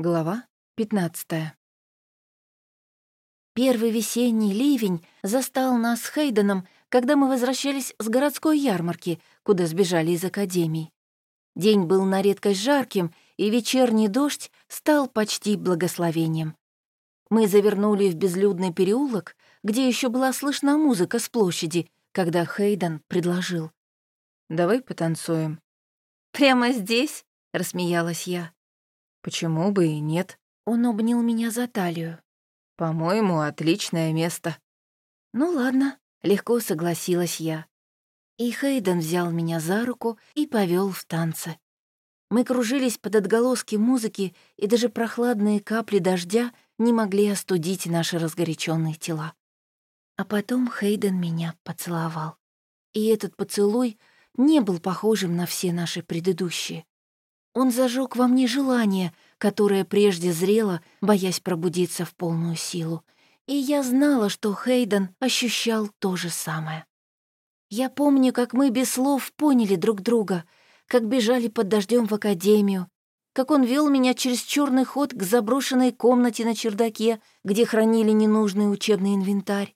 Глава 15 Первый весенний ливень застал нас с Хейденом, когда мы возвращались с городской ярмарки, куда сбежали из академий. День был на редкость жарким, и вечерний дождь стал почти благословением. Мы завернули в безлюдный переулок, где еще была слышна музыка с площади, когда Хейден предложил. «Давай потанцуем». «Прямо здесь?» — рассмеялась я. Почему бы и нет? Он обнял меня за талию. По-моему, отличное место. Ну ладно, легко согласилась я. И Хейден взял меня за руку и повел в танцы. Мы кружились под отголоски музыки, и даже прохладные капли дождя не могли остудить наши разгоряченные тела. А потом Хейден меня поцеловал. И этот поцелуй не был похожим на все наши предыдущие. Он зажег во мне желание, которое прежде зрело, боясь пробудиться в полную силу. И я знала, что Хейден ощущал то же самое. Я помню, как мы без слов поняли друг друга, как бежали под дождем в академию, как он вел меня через черный ход к заброшенной комнате на чердаке, где хранили ненужный учебный инвентарь.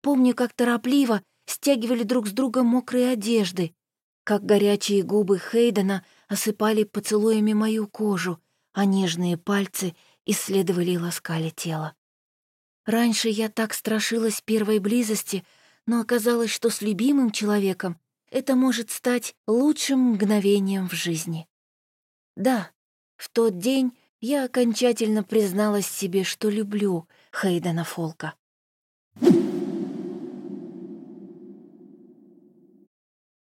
Помню, как торопливо стягивали друг с друга мокрые одежды, как горячие губы Хейдена осыпали поцелуями мою кожу, а нежные пальцы исследовали и ласкали тело. Раньше я так страшилась первой близости, но оказалось, что с любимым человеком это может стать лучшим мгновением в жизни. Да, в тот день я окончательно призналась себе, что люблю Хейдена Фолка.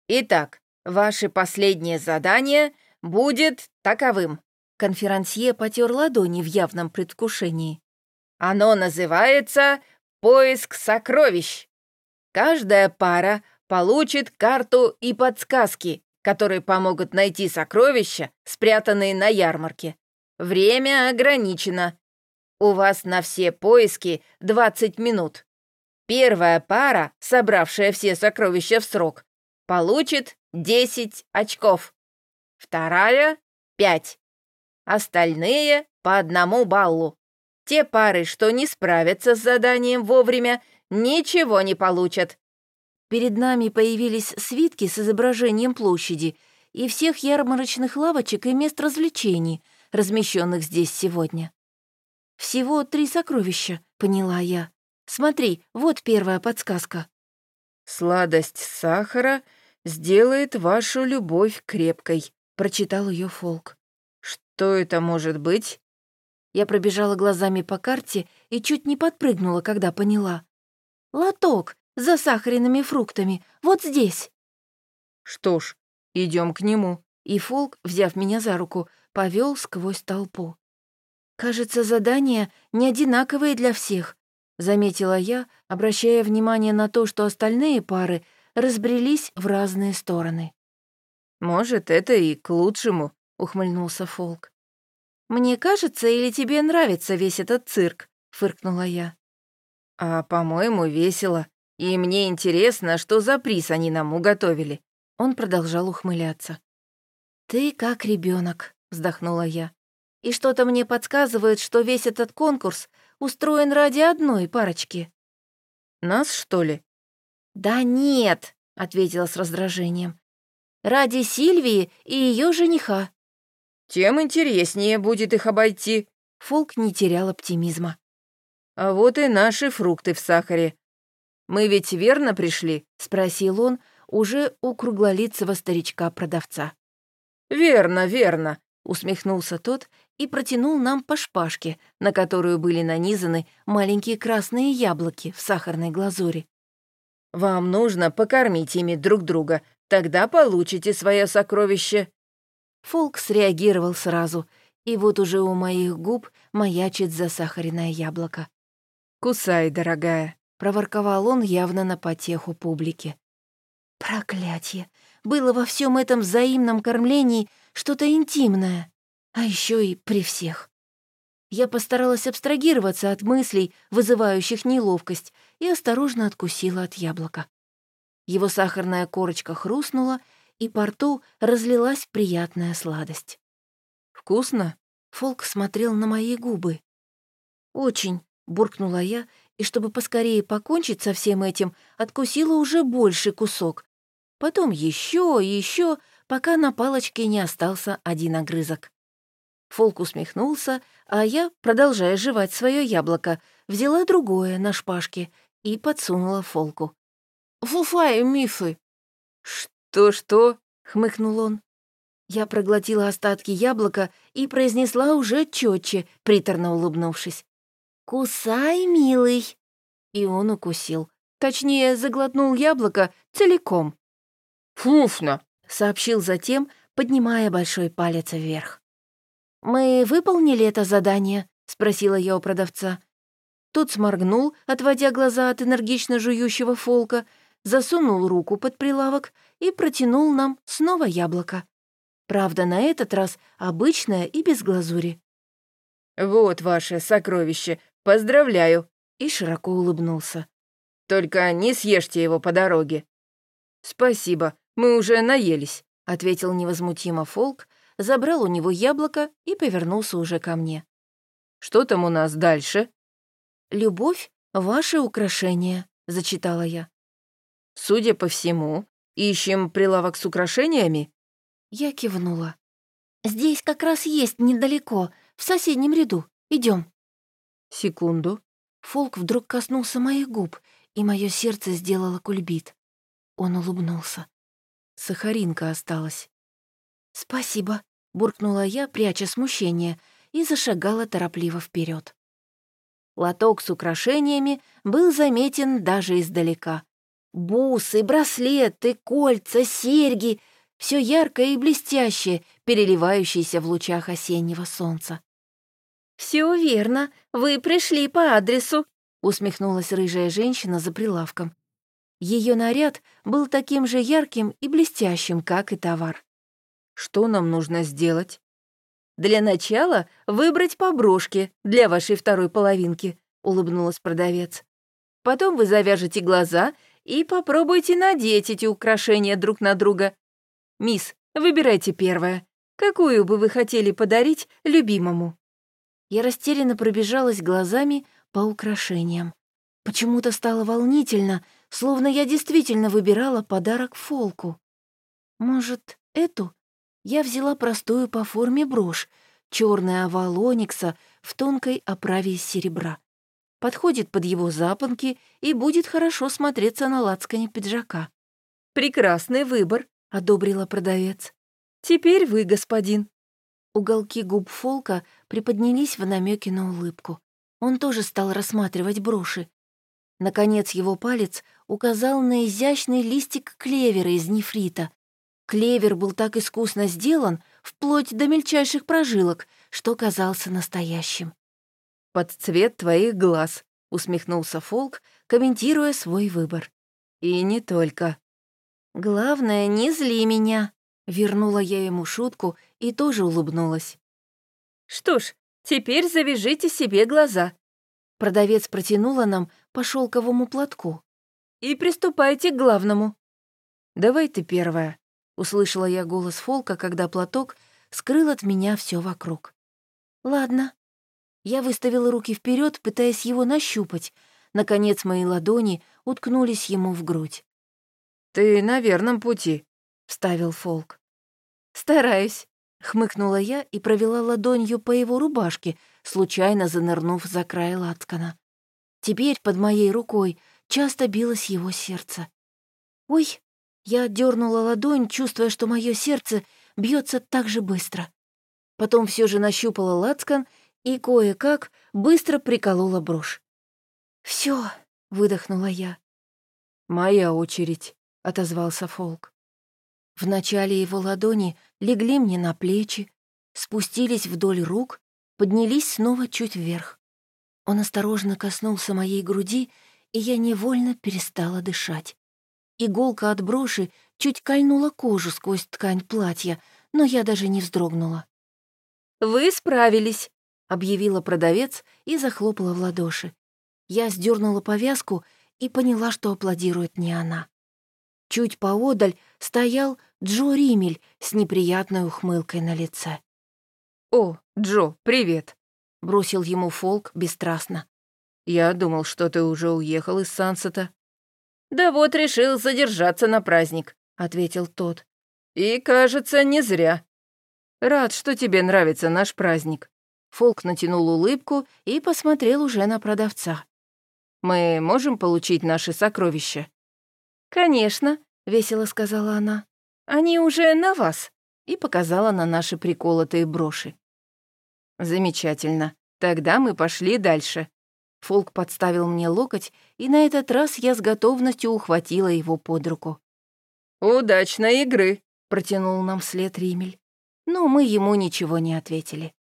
Итак, Ваше последнее задание будет таковым. Конферансье потер ладони в явном предвкушении. Оно называется «Поиск сокровищ». Каждая пара получит карту и подсказки, которые помогут найти сокровища, спрятанные на ярмарке. Время ограничено. У вас на все поиски 20 минут. Первая пара, собравшая все сокровища в срок, получит 10 очков. Вторая — 5. Остальные — по одному баллу. Те пары, что не справятся с заданием вовремя, ничего не получат. Перед нами появились свитки с изображением площади и всех ярмарочных лавочек и мест развлечений, размещенных здесь сегодня. «Всего три сокровища», — поняла я. «Смотри, вот первая подсказка». «Сладость сахара сделает вашу любовь крепкой», — прочитал ее Фолк. «Что это может быть?» Я пробежала глазами по карте и чуть не подпрыгнула, когда поняла. «Лоток с засахаренными фруктами, вот здесь». «Что ж, идем к нему». И Фолк, взяв меня за руку, повел сквозь толпу. «Кажется, задания не одинаковые для всех», — заметила я, обращая внимание на то, что остальные пары разбрелись в разные стороны. «Может, это и к лучшему», — ухмыльнулся Фолк. «Мне кажется, или тебе нравится весь этот цирк?» — фыркнула я. «А, по-моему, весело. И мне интересно, что за приз они нам уготовили». Он продолжал ухмыляться. «Ты как ребенок, вздохнула я. «И что-то мне подсказывает, что весь этот конкурс устроен ради одной парочки». «Нас, что ли?» «Да нет», — ответила с раздражением. «Ради Сильвии и ее жениха». «Тем интереснее будет их обойти». Фолк не терял оптимизма. «А вот и наши фрукты в сахаре. Мы ведь верно пришли?» — спросил он уже у круглолицего старичка-продавца. «Верно, верно», — усмехнулся тот и протянул нам по шпажке, на которую были нанизаны маленькие красные яблоки в сахарной глазури. Вам нужно покормить ими друг друга, тогда получите свое сокровище». Фолк среагировал сразу, и вот уже у моих губ маячит засахаренное яблоко. «Кусай, дорогая», — проворковал он явно на потеху публики. Проклятье! Было во всем этом взаимном кормлении что-то интимное, а еще и при всех. Я постаралась абстрагироваться от мыслей, вызывающих неловкость, и осторожно откусила от яблока. Его сахарная корочка хрустнула, и по рту разлилась приятная сладость. «Вкусно?» Фолк смотрел на мои губы. «Очень», — буркнула я, и чтобы поскорее покончить со всем этим, откусила уже больший кусок. Потом еще и еще, пока на палочке не остался один огрызок. Фолк усмехнулся, а я, продолжая жевать свое яблоко, взяла другое на шпажке и подсунула Фолку. «Фуфай, мифы!» «Что-что?» — хмыкнул он. Я проглотила остатки яблока и произнесла уже четче, приторно улыбнувшись. «Кусай, милый!» И он укусил. Точнее, заглотнул яблоко целиком. «Фуфно!» — сообщил затем, поднимая большой палец вверх. «Мы выполнили это задание?» — спросила я у продавца. Тот сморгнул, отводя глаза от энергично жующего фолка, засунул руку под прилавок и протянул нам снова яблоко. Правда, на этот раз обычное и без глазури. «Вот ваше сокровище, поздравляю!» и широко улыбнулся. «Только не съешьте его по дороге». «Спасибо, мы уже наелись», — ответил невозмутимо Фолк, забрал у него яблоко и повернулся уже ко мне. «Что там у нас дальше?» «Любовь — ваше украшение», — зачитала я. «Судя по всему, ищем прилавок с украшениями?» Я кивнула. «Здесь как раз есть недалеко, в соседнем ряду. Идем. «Секунду». Фолк вдруг коснулся моих губ, и мое сердце сделало кульбит. Он улыбнулся. Сахаринка осталась. «Спасибо», — буркнула я, пряча смущение, и зашагала торопливо вперед. Лоток с украшениями был заметен даже издалека. Бусы, браслеты, кольца, серьги — все яркое и блестящее, переливающееся в лучах осеннего солнца. «Все верно, вы пришли по адресу», — усмехнулась рыжая женщина за прилавком. Ее наряд был таким же ярким и блестящим, как и товар. Что нам нужно сделать? Для начала выбрать по брошке для вашей второй половинки, улыбнулась продавец. Потом вы завяжете глаза и попробуйте надеть эти украшения друг на друга. Мисс, выбирайте первое. Какую бы вы хотели подарить любимому? Я растерянно пробежалась глазами по украшениям. Почему-то стало волнительно, словно я действительно выбирала подарок Фолку. Может, эту? Я взяла простую по форме брошь, черный овал оникса в тонкой оправе из серебра. Подходит под его запонки и будет хорошо смотреться на лацкане пиджака. «Прекрасный выбор», — одобрила продавец. «Теперь вы, господин». Уголки губ Фолка приподнялись в намеке на улыбку. Он тоже стал рассматривать броши. Наконец его палец указал на изящный листик клевера из нефрита, Клевер был так искусно сделан, вплоть до мельчайших прожилок, что казался настоящим. «Под цвет твоих глаз», — усмехнулся Фолк, комментируя свой выбор. «И не только». «Главное, не зли меня», — вернула я ему шутку и тоже улыбнулась. «Что ж, теперь завяжите себе глаза». Продавец протянула нам по шелковому платку. «И приступайте к главному». «Давай ты первая», Услышала я голос Фолка, когда платок скрыл от меня все вокруг. «Ладно». Я выставила руки вперед, пытаясь его нащупать. Наконец мои ладони уткнулись ему в грудь. «Ты на верном пути», — вставил Фолк. «Стараюсь», — хмыкнула я и провела ладонью по его рубашке, случайно занырнув за край лацкана. Теперь под моей рукой часто билось его сердце. «Ой!» Я дернула ладонь, чувствуя, что мое сердце бьется так же быстро. Потом все же нащупала лацкан и кое-как быстро приколола брошь. Все, выдохнула я. «Моя очередь», — отозвался Фолк. Вначале его ладони легли мне на плечи, спустились вдоль рук, поднялись снова чуть вверх. Он осторожно коснулся моей груди, и я невольно перестала дышать. Иголка от броши чуть кольнула кожу сквозь ткань платья, но я даже не вздрогнула. «Вы справились», — объявила продавец и захлопала в ладоши. Я сдернула повязку и поняла, что аплодирует не она. Чуть поодаль стоял Джо Римель с неприятной ухмылкой на лице. «О, Джо, привет», — бросил ему Фолк бесстрастно. «Я думал, что ты уже уехал из Сансета». «Да вот решил задержаться на праздник», — ответил тот. «И, кажется, не зря. Рад, что тебе нравится наш праздник». Фолк натянул улыбку и посмотрел уже на продавца. «Мы можем получить наши сокровища?» «Конечно», — весело сказала она. «Они уже на вас», — и показала на наши приколотые броши. «Замечательно. Тогда мы пошли дальше». Фолк подставил мне локоть, и на этот раз я с готовностью ухватила его под руку. «Удачной игры», — протянул нам вслед Римель. Но мы ему ничего не ответили.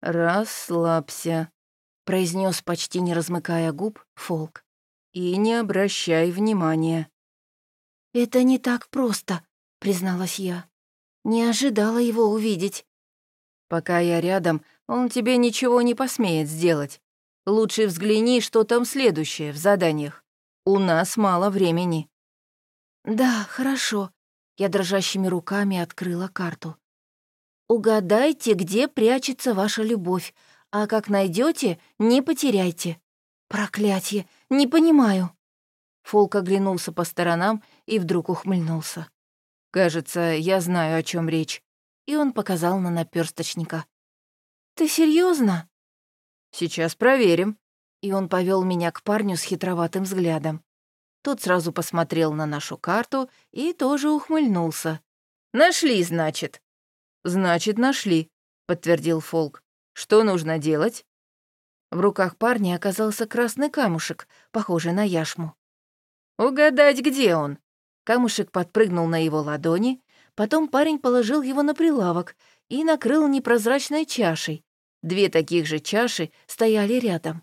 «Расслабься», — произнес почти не размыкая губ, Фолк. «И не обращай внимания». «Это не так просто», — призналась я. «Не ожидала его увидеть». «Пока я рядом, он тебе ничего не посмеет сделать. Лучше взгляни, что там следующее в заданиях. У нас мало времени». «Да, хорошо». Я дрожащими руками открыла карту. Угадайте, где прячется ваша любовь, а как найдете, не потеряйте. Проклятье, не понимаю. Фолк оглянулся по сторонам и вдруг ухмыльнулся. «Кажется, я знаю, о чем речь». И он показал на наперсточника. «Ты серьезно? «Сейчас проверим». И он повел меня к парню с хитроватым взглядом. Тот сразу посмотрел на нашу карту и тоже ухмыльнулся. «Нашли, значит?» «Значит, нашли», — подтвердил Фолк. «Что нужно делать?» В руках парня оказался красный камушек, похожий на яшму. «Угадать, где он?» Камушек подпрыгнул на его ладони, потом парень положил его на прилавок и накрыл непрозрачной чашей. Две таких же чаши стояли рядом.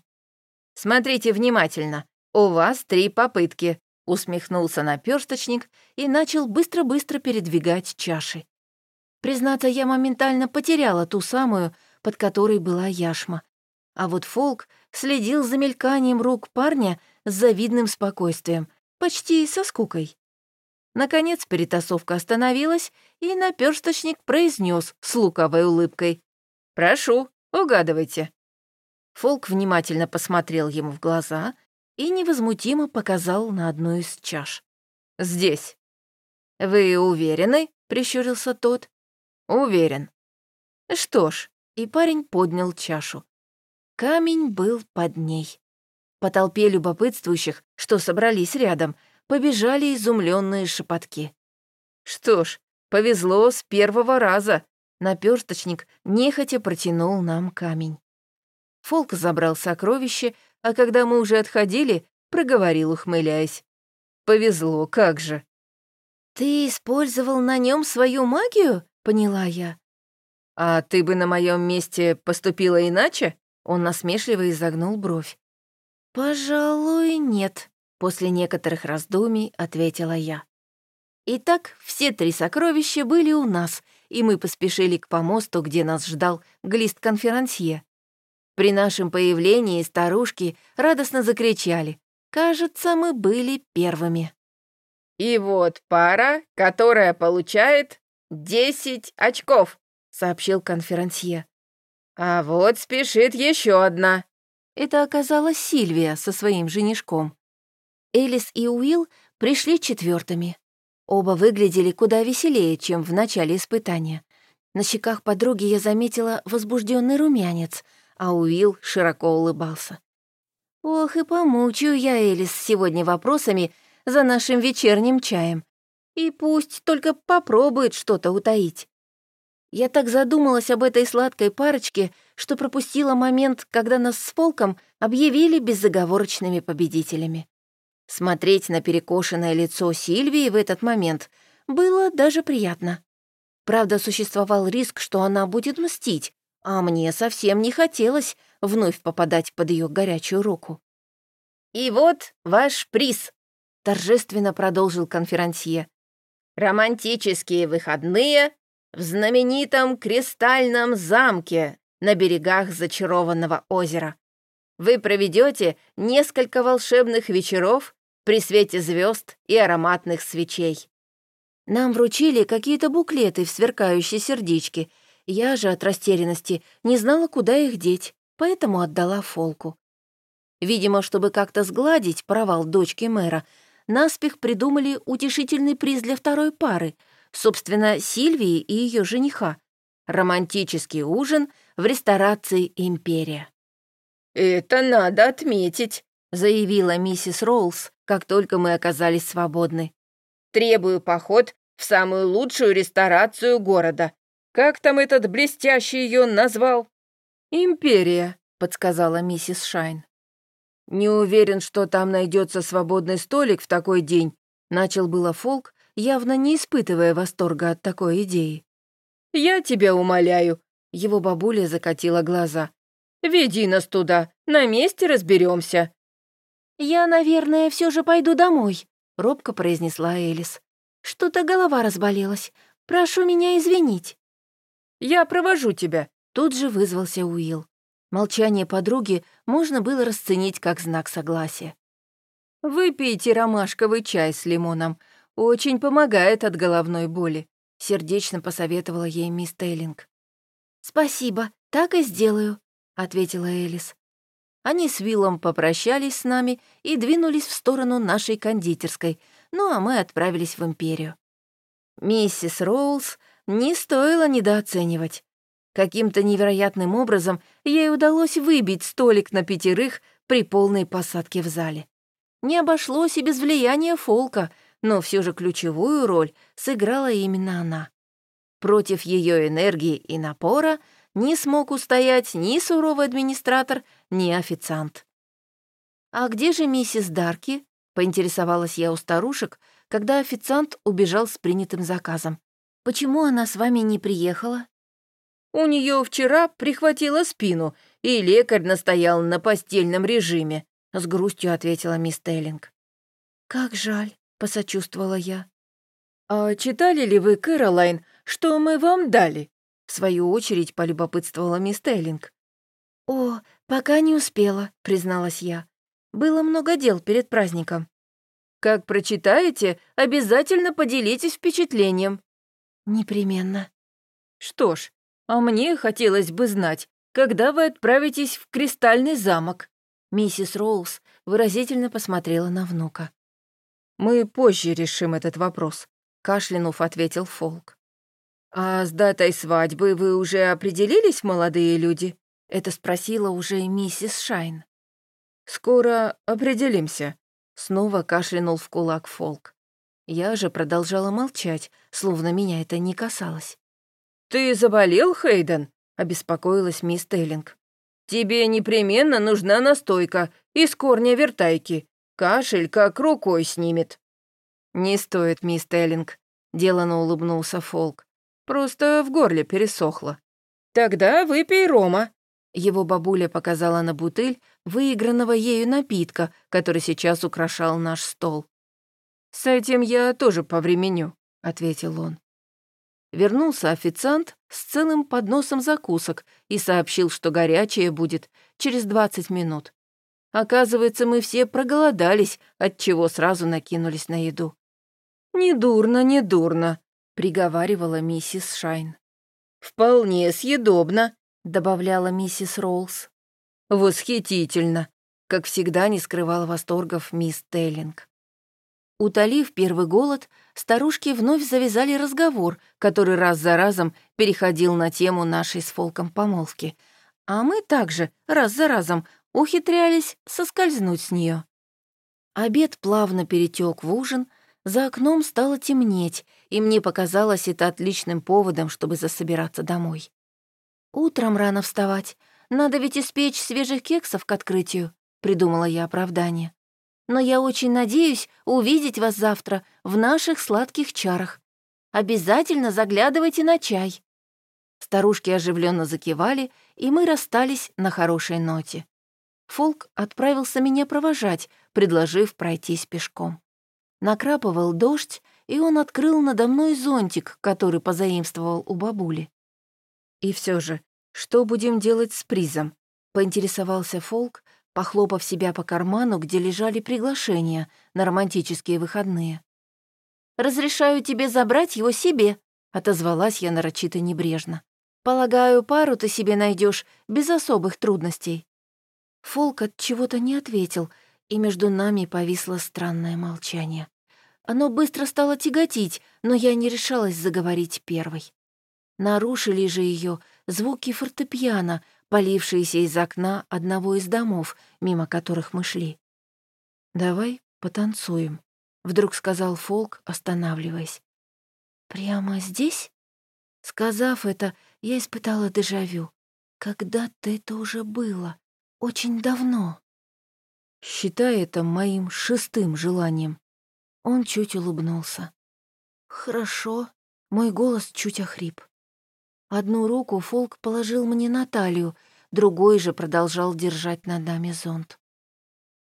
«Смотрите внимательно. У вас три попытки», — усмехнулся наперсточник и начал быстро-быстро передвигать чаши. Признаться, я моментально потеряла ту самую, под которой была яшма. А вот Фолк следил за мельканием рук парня с завидным спокойствием, почти со скукой. Наконец перетасовка остановилась, и наперсточник произнес с луковой улыбкой. «Прошу, угадывайте». Фолк внимательно посмотрел ему в глаза и невозмутимо показал на одну из чаш. «Здесь». «Вы уверены?» — прищурился тот. Уверен. Что ж, и парень поднял чашу. Камень был под ней. По толпе любопытствующих, что собрались рядом, побежали изумленные шепотки. Что ж, повезло с первого раза. Наперсточник нехотя протянул нам камень. Фолк забрал сокровище, а когда мы уже отходили, проговорил, ухмыляясь. «Повезло, как же!» «Ты использовал на нем свою магию?» поняла я. «А ты бы на моем месте поступила иначе?» Он насмешливо изогнул бровь. «Пожалуй, нет», — после некоторых раздумий ответила я. Итак, все три сокровища были у нас, и мы поспешили к помосту, где нас ждал глист-конферансье. При нашем появлении старушки радостно закричали. Кажется, мы были первыми. «И вот пара, которая получает «Десять очков», — сообщил конферансье. «А вот спешит еще одна». Это оказалась Сильвия со своим женишком. Элис и Уилл пришли четвертыми. Оба выглядели куда веселее, чем в начале испытания. На щеках подруги я заметила возбужденный румянец, а Уилл широко улыбался. «Ох, и помучаю я Элис сегодня вопросами за нашим вечерним чаем. И пусть только попробует что-то утаить. Я так задумалась об этой сладкой парочке, что пропустила момент, когда нас с Фолком объявили безоговорочными победителями. Смотреть на перекошенное лицо Сильвии в этот момент было даже приятно. Правда, существовал риск, что она будет мстить, а мне совсем не хотелось вновь попадать под ее горячую руку. «И вот ваш приз», — торжественно продолжил конферансье. Романтические выходные в знаменитом Кристальном замке на берегах зачарованного озера. Вы проведете несколько волшебных вечеров при свете звезд и ароматных свечей. Нам вручили какие-то буклеты в сверкающей сердечке, Я же от растерянности не знала, куда их деть, поэтому отдала Фолку. Видимо, чтобы как-то сгладить провал дочки мэра, наспех придумали утешительный приз для второй пары, собственно, Сильвии и ее жениха. Романтический ужин в ресторации «Империя». «Это надо отметить», — заявила миссис Роулс, как только мы оказались свободны. «Требую поход в самую лучшую ресторацию города. Как там этот блестящий ее назвал?» «Империя», — подсказала миссис Шайн. «Не уверен, что там найдется свободный столик в такой день», — начал было Фолк, явно не испытывая восторга от такой идеи. «Я тебя умоляю», — его бабуля закатила глаза. «Веди нас туда, на месте разберемся. «Я, наверное, все же пойду домой», — робко произнесла Элис. «Что-то голова разболелась. Прошу меня извинить». «Я провожу тебя», — тут же вызвался Уилл. Молчание подруги можно было расценить как знак согласия. «Выпейте ромашковый чай с лимоном. Очень помогает от головной боли», — сердечно посоветовала ей мисс Тейлинг. «Спасибо, так и сделаю», — ответила Элис. Они с Виллом попрощались с нами и двинулись в сторону нашей кондитерской, ну а мы отправились в Империю. Миссис Роулс не стоило недооценивать. Каким-то невероятным образом ей удалось выбить столик на пятерых при полной посадке в зале. Не обошлось и без влияния фолка, но все же ключевую роль сыграла именно она. Против ее энергии и напора не смог устоять ни суровый администратор, ни официант. «А где же миссис Дарки?» — поинтересовалась я у старушек, когда официант убежал с принятым заказом. «Почему она с вами не приехала?» «У нее вчера прихватило спину, и лекарь настоял на постельном режиме», — с грустью ответила мисс Теллинг. «Как жаль», — посочувствовала я. «А читали ли вы, Кэролайн, что мы вам дали?» В свою очередь полюбопытствовала мисс Теллинг. «О, пока не успела», — призналась я. «Было много дел перед праздником». «Как прочитаете, обязательно поделитесь впечатлением». «Непременно». «Что ж, а мне хотелось бы знать, когда вы отправитесь в Кристальный замок?» Миссис Роуз выразительно посмотрела на внука. «Мы позже решим этот вопрос», — кашлянув ответил Фолк. «А с датой свадьбы вы уже определились, молодые люди?» Это спросила уже миссис Шайн. «Скоро определимся», — снова кашлянул в кулак Фолк. Я же продолжала молчать, словно меня это не касалось. «Ты заболел, Хейден?» — обеспокоилась мисс Тейлинг. «Тебе непременно нужна настойка из корня вертайки. Кашель как рукой снимет». «Не стоит, мисс Тейлинг», — делано улыбнулся Фолк. «Просто в горле пересохло». «Тогда выпей рома», его бабуля показала на бутыль выигранного ею напитка, который сейчас украшал наш стол. «С этим я тоже повременю», — ответил он. Вернулся официант с целым подносом закусок и сообщил, что горячее будет через 20 минут. Оказывается, мы все проголодались, отчего сразу накинулись на еду. «Недурно, недурно», — приговаривала миссис Шайн. «Вполне съедобно», добавляла миссис Роулс. «Восхитительно!» Как всегда, не скрывала восторгов мисс Теллинг. Утолив первый голод, старушки вновь завязали разговор, который раз за разом переходил на тему нашей с Фолком помолвки, а мы также раз за разом ухитрялись соскользнуть с нее. Обед плавно перетек в ужин, за окном стало темнеть, и мне показалось это отличным поводом, чтобы засобираться домой. «Утром рано вставать. Надо ведь испечь свежих кексов к открытию», — придумала я оправдание. «Но я очень надеюсь увидеть вас завтра в наших сладких чарах. Обязательно заглядывайте на чай». Старушки оживленно закивали, и мы расстались на хорошей ноте. Фолк отправился меня провожать, предложив пройтись пешком. Накрапывал дождь, и он открыл надо мной зонтик, который позаимствовал у бабули. И все же, что будем делать с призом? Поинтересовался Фолк, похлопав себя по карману, где лежали приглашения на романтические выходные. «Разрешаю тебе забрать его себе», — отозвалась я нарочито небрежно. Полагаю, пару ты себе найдешь без особых трудностей». Фолк от чего-то не ответил, и между нами повисло странное молчание. Оно быстро стало тяготить, но я не решалась заговорить первой. Нарушили же ее звуки фортепиано, полившиеся из окна одного из домов, мимо которых мы шли. «Давай потанцуем», — вдруг сказал Фолк, останавливаясь. «Прямо здесь?» Сказав это, я испытала дежавю. Когда-то это уже было. Очень давно. Считай это моим шестым желанием. Он чуть улыбнулся. «Хорошо». Мой голос чуть охрип. Одну руку Фолк положил мне на талию, другой же продолжал держать над нами зонт.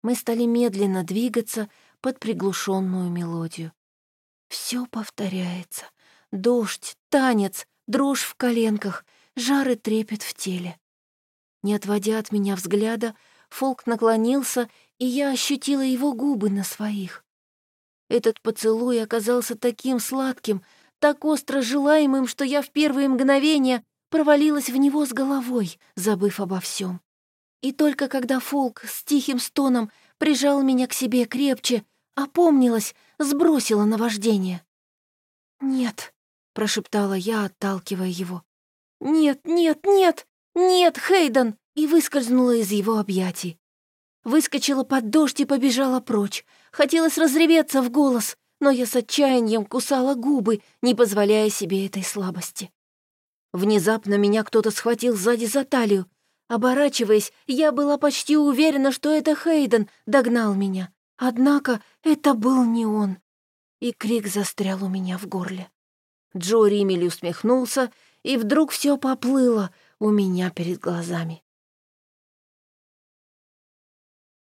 Мы стали медленно двигаться под приглушенную мелодию. Все повторяется. Дождь, танец, дрожь в коленках, жары трепет в теле. Не отводя от меня взгляда, Фолк наклонился, и я ощутила его губы на своих. Этот поцелуй оказался таким сладким, так остро желаемым, что я в первые мгновения провалилась в него с головой, забыв обо всем. И только когда Фолк с тихим стоном прижал меня к себе крепче, опомнилась, сбросила наваждение. «Нет», — прошептала я, отталкивая его. «Нет, нет, нет, нет, Хейден!» и выскользнула из его объятий. Выскочила под дождь и побежала прочь. Хотелось разреветься в голос, но я с отчаянием кусала губы, не позволяя себе этой слабости. Внезапно меня кто-то схватил сзади за талию. Оборачиваясь, я была почти уверена, что это Хейден догнал меня. Однако это был не он. И крик застрял у меня в горле. Джо Римель усмехнулся, и вдруг все поплыло у меня перед глазами.